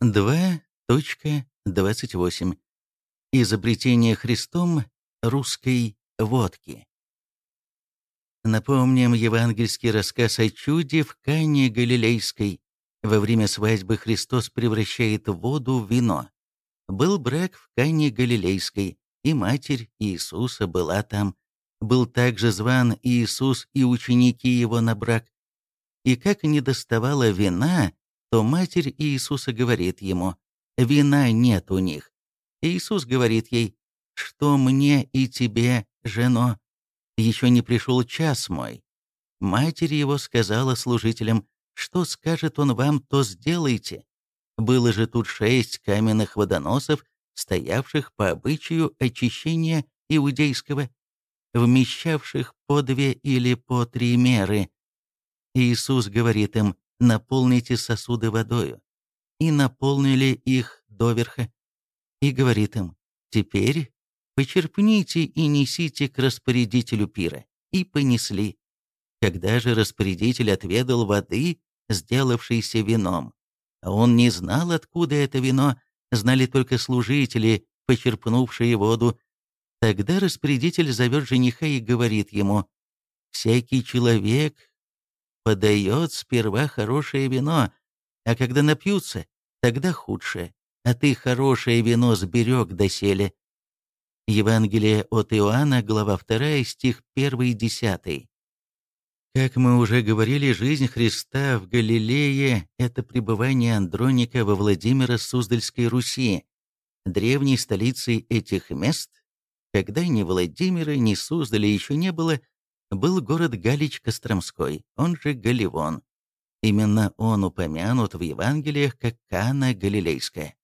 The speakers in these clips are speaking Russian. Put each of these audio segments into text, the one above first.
2.28. Изобретение Христом русской водки. Напомним евангельский рассказ о чуде в Кане Галилейской. Во время свадьбы Христос превращает воду в вино. Был брак в Кане Галилейской, и матерь Иисуса была там. Был также зван Иисус и ученики его на брак. И как не доставало вина, то матерь Иисуса говорит ему, «Вина нет у них». Иисус говорит ей, «Что мне и тебе, жено? Еще не пришел час мой». Матерь его сказала служителям, «Что скажет он вам, то сделайте». Было же тут шесть каменных водоносов, стоявших по обычаю очищения иудейского, вмещавших по две или по три меры. Иисус говорит им, наполните сосуды водою, и наполнили их доверха, и говорит им, теперь почерпните и несите к распорядителю пира, и понесли. Когда же распорядитель отведал воды, сделавшейся вином, а он не знал, откуда это вино, знали только служители, почерпнувшие воду, тогда распорядитель зовет жениха и говорит ему, «Всякий человек подает сперва хорошее вино, а когда напьются, тогда худшее, а ты хорошее вино сберег доселе». Евангелие от Иоанна, глава 2, стих 1-10. Как мы уже говорили, жизнь Христа в Галилее – это пребывание Андроника во Владимира Суздальской Руси, древней столицей этих мест, когда ни Владимира, ни Суздаля еще не было, был город Галич Костромской, он же Галивон. Именно он упомянут в Евангелиях как Кана Галилейская.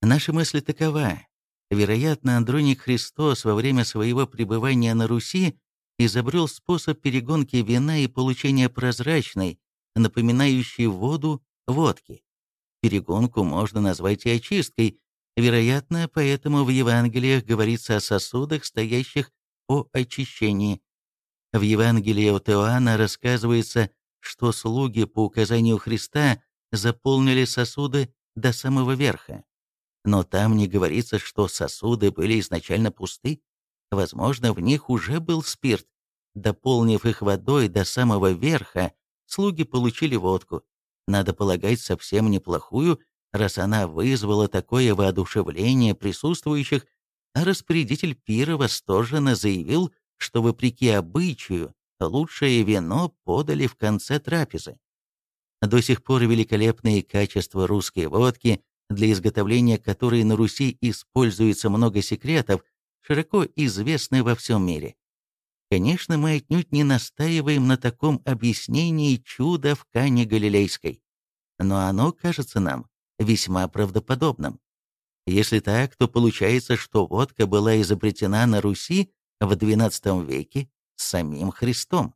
Наша мысль такова. Вероятно, Андроник Христос во время своего пребывания на Руси изобрел способ перегонки вина и получения прозрачной, напоминающей воду, водки. Перегонку можно назвать и очисткой, вероятно, поэтому в Евангелиях говорится о сосудах, стоящих по очищении. В Евангелии от Иоанна рассказывается, что слуги по указанию Христа заполнили сосуды до самого верха. Но там не говорится, что сосуды были изначально пусты. Возможно, в них уже был спирт. Дополнив их водой до самого верха, слуги получили водку. Надо полагать, совсем неплохую, раз она вызвала такое воодушевление присутствующих, а распорядитель пира восторженно заявил, что, вопреки обычаю, лучшее вино подали в конце трапезы. До сих пор великолепные качества русской водки, для изготовления которой на Руси используется много секретов, широко известны во всем мире. Конечно, мы отнюдь не настаиваем на таком объяснении чуда в Кане Галилейской, но оно кажется нам весьма правдоподобным. Если так, то получается, что водка была изобретена на Руси в XII веке самим Христом.